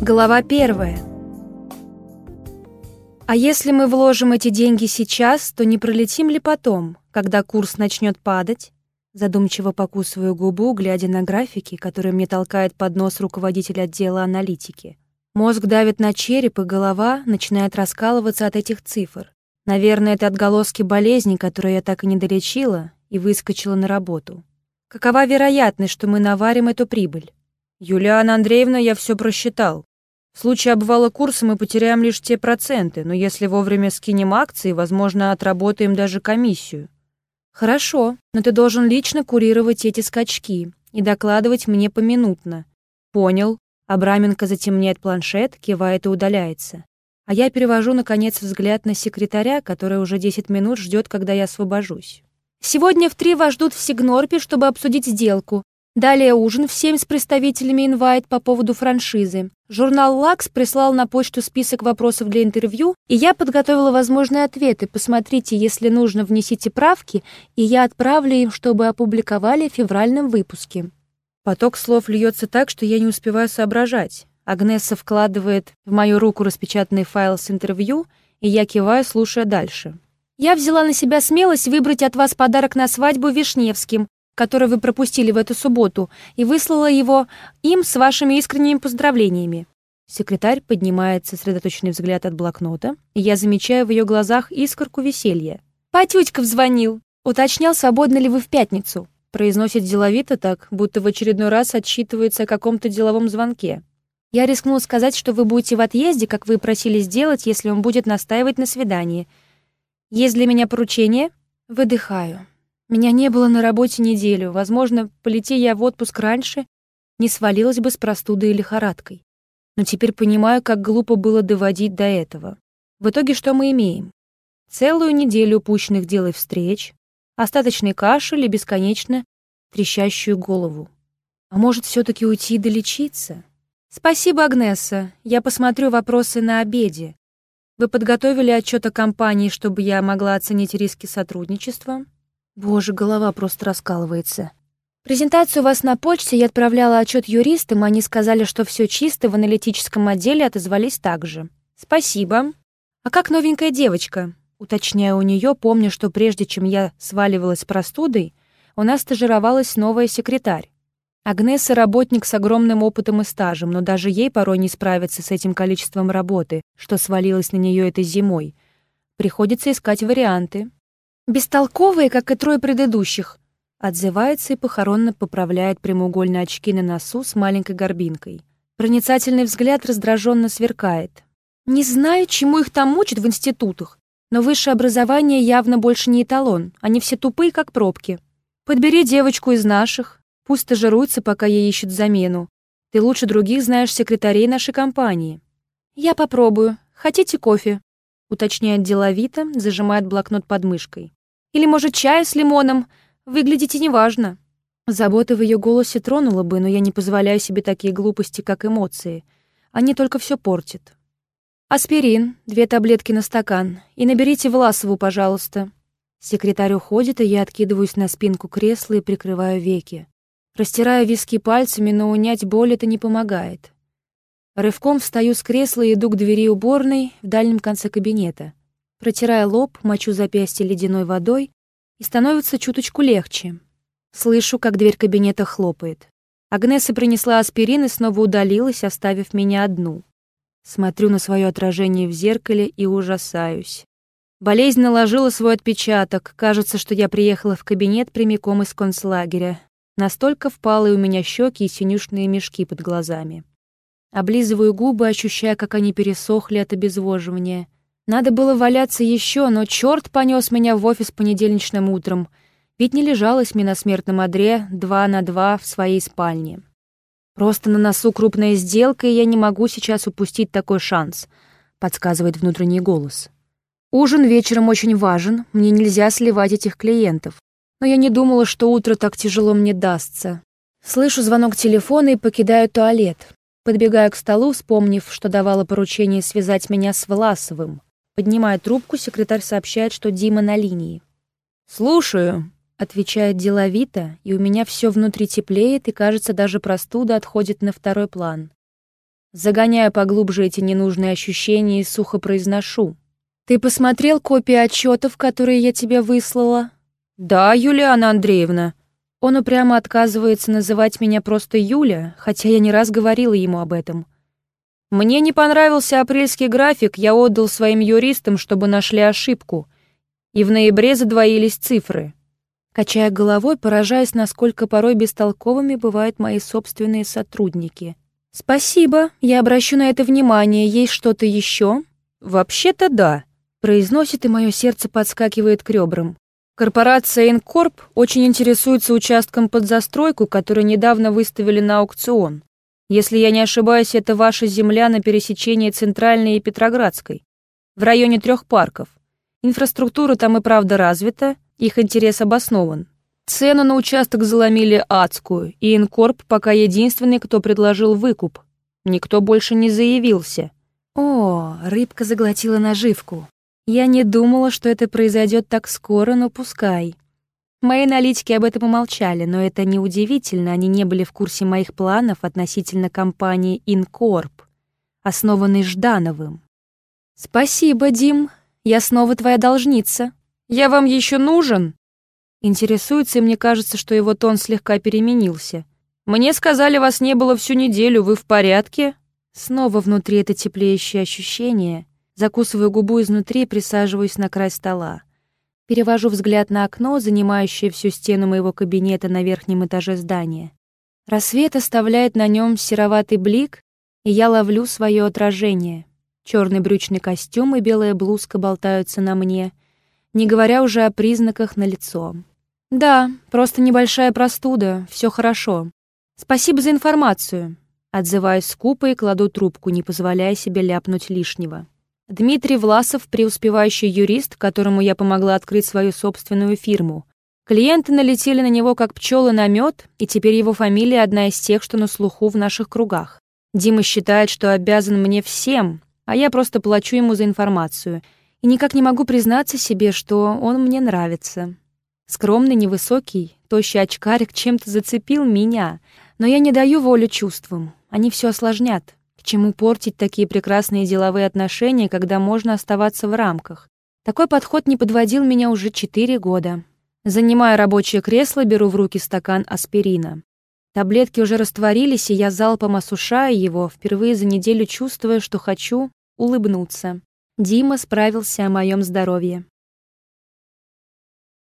Глава первая. А если мы вложим эти деньги сейчас, то не пролетим ли потом, когда курс начнет падать? Задумчиво покусываю губу, глядя на графики, которые мне толкает под нос руководитель отдела аналитики. Мозг давит на череп, и голова начинает раскалываться от этих цифр. Наверное, это отголоски болезни, которую я так и не долечила, и выскочила на работу. Какова вероятность, что мы наварим эту прибыль? Юлиана Андреевна, я все просчитал. В случае обвала курса мы потеряем лишь те проценты, но если вовремя скинем акции, возможно, отработаем даже комиссию. Хорошо, но ты должен лично курировать эти скачки и докладывать мне поминутно. Понял. Абраменко затемняет планшет, кивает и удаляется. А я перевожу, наконец, взгляд на секретаря, который уже 10 минут ждет, когда я освобожусь. Сегодня в три вас ждут в Сигнорпе, чтобы обсудить сделку. Далее ужин в семь с представителями Invite по поводу франшизы. Журнал «Лакс» прислал на почту список вопросов для интервью, и я подготовила возможные ответы. Посмотрите, если нужно, внесите правки, и я отправлю им, чтобы опубликовали в февральном выпуске. Поток слов льется так, что я не успеваю соображать. Агнесса вкладывает в мою руку распечатанный файл с интервью, и я киваю, слушая дальше. Я взяла на себя смелость выбрать от вас подарок на свадьбу Вишневским, который вы пропустили в эту субботу, и выслала его им с вашими искренними поздравлениями». Секретарь поднимает сосредоточенный взгляд от блокнота, и я замечаю в ее глазах искорку веселья. «Патютьков звонил. Уточнял, свободны ли вы в пятницу». Произносит деловито так, будто в очередной раз отчитывается о каком-то деловом звонке. «Я рискнула сказать, что вы будете в отъезде, как вы просили сделать, если он будет настаивать на свидании. Есть для меня поручение?» Выдыхаю. Меня не было на работе неделю. Возможно, полети я в отпуск раньше, не свалилась бы с простудой и лихорадкой. Но теперь понимаю, как глупо было доводить до этого. В итоге что мы имеем? Целую неделю упущенных дел и встреч, остаточный кашель и бесконечно трещащую голову. А может, все таки уйти и долечиться? Спасибо, Агнеса. Я посмотрю вопросы на обеде. Вы подготовили отчет о компании, чтобы я могла оценить риски сотрудничества? Боже, голова просто раскалывается. Презентацию у вас на почте, я отправляла отчет юристам, они сказали, что все чисто, в аналитическом отделе отозвались так же. Спасибо. А как новенькая девочка? Уточняю у нее, помню, что прежде чем я сваливалась простудой, у нас стажировалась новая секретарь. Агнеса — работник с огромным опытом и стажем, но даже ей порой не справиться с этим количеством работы, что свалилось на нее этой зимой. Приходится искать варианты. Бестолковые, как и трое предыдущих. Отзывается и похоронно поправляет прямоугольные очки на носу с маленькой горбинкой. Проницательный взгляд раздраженно сверкает. Не знаю, чему их там учат в институтах, но высшее образование явно больше не эталон, они все тупые, как пробки. Подбери девочку из наших, пусть стажируется, пока ей ищут замену. Ты лучше других знаешь секретарей нашей компании. Я попробую. Хотите кофе? Уточняет деловито, зажимает блокнот под мышкой. Или, может, чай с лимоном? Выглядите неважно». Забота в ее голосе тронула бы, но я не позволяю себе такие глупости, как эмоции. Они только все портят. «Аспирин, две таблетки на стакан. И наберите Власову, пожалуйста». Секретарь уходит, и я откидываюсь на спинку кресла и прикрываю веки. Растираю виски пальцами, но унять боль это не помогает. Рывком встаю с кресла и иду к двери уборной в дальнем конце кабинета. Протирая лоб, мочу запястье ледяной водой, и становится чуточку легче. Слышу, как дверь кабинета хлопает. Агнеса принесла аспирин и снова удалилась, оставив меня одну. Смотрю на свое отражение в зеркале и ужасаюсь. Болезнь наложила свой отпечаток. Кажется, что я приехала в кабинет прямиком из концлагеря. Настолько впалы у меня щеки и синюшные мешки под глазами. Облизываю губы, ощущая, как они пересохли от обезвоживания. Надо было валяться еще, но черт понес меня в офис понедельничным утром, ведь не лежалась мне на смертном одре два на два в своей спальне. Просто на носу крупная сделка, и я не могу сейчас упустить такой шанс, подсказывает внутренний голос. Ужин вечером очень важен, мне нельзя сливать этих клиентов. Но я не думала, что утро так тяжело мне дастся. Слышу звонок телефона и покидаю туалет. Подбегаю к столу, вспомнив, что давала поручение связать меня с Власовым. Поднимая трубку, секретарь сообщает, что Дима на линии. «Слушаю», — отвечает деловито, и у меня все внутри теплеет, и, кажется, даже простуда отходит на второй план. Загоняя поглубже эти ненужные ощущения и сухо произношу. «Ты посмотрел копии отчетов, которые я тебе выслала?» «Да, Юлиана Андреевна». Он упрямо отказывается называть меня просто Юля, хотя я не раз говорила ему об этом. Мне не понравился апрельский график, я отдал своим юристам, чтобы нашли ошибку. И в ноябре задвоились цифры. Качая головой, поражаясь, насколько порой бестолковыми бывают мои собственные сотрудники. «Спасибо, я обращу на это внимание. Есть что-то еще?» «Вообще-то да», — произносит, и мое сердце подскакивает к ребрам. Корпорация Инкорп очень интересуется участком под застройку, который недавно выставили на аукцион. Если я не ошибаюсь, это ваша земля на пересечении Центральной и Петроградской, в районе трех парков. Инфраструктура там и правда развита, их интерес обоснован. Цену на участок заломили адскую, и Инкорп пока единственный, кто предложил выкуп. Никто больше не заявился. О, рыбка заглотила наживку. Я не думала, что это произойдет так скоро, но пускай. Мои аналитики об этом умолчали, но это неудивительно, они не были в курсе моих планов относительно компании Инкорп, основанной Ждановым. «Спасибо, Дим, я снова твоя должница. Я вам еще нужен?» Интересуется, и мне кажется, что его тон слегка переменился. «Мне сказали, вас не было всю неделю, вы в порядке?» Снова внутри это теплеющее ощущение, Закусываю губу изнутри и присаживаюсь на край стола. Перевожу взгляд на окно, занимающее всю стену моего кабинета на верхнем этаже здания. Рассвет оставляет на нем сероватый блик, и я ловлю свое отражение. Черный брючный костюм и белая блузка болтаются на мне, не говоря уже о признаках на лицо. Да, просто небольшая простуда, все хорошо. Спасибо за информацию. Отзываюсь скупо и кладу трубку, не позволяя себе ляпнуть лишнего. Дмитрий Власов, преуспевающий юрист, которому я помогла открыть свою собственную фирму. Клиенты налетели на него как пчелы на мед, и теперь его фамилия одна из тех, что на слуху в наших кругах. Дима считает, что обязан мне всем, а я просто плачу ему за информацию. И никак не могу признаться себе, что он мне нравится. Скромный, невысокий, тощий очкарик чем-то зацепил меня, но я не даю волю чувствам, они все осложнят чему портить такие прекрасные деловые отношения, когда можно оставаться в рамках? Такой подход не подводил меня уже четыре года. Занимая рабочее кресло, беру в руки стакан аспирина. Таблетки уже растворились, и я залпом осушаю его, впервые за неделю чувствуя, что хочу улыбнуться. Дима справился о моем здоровье.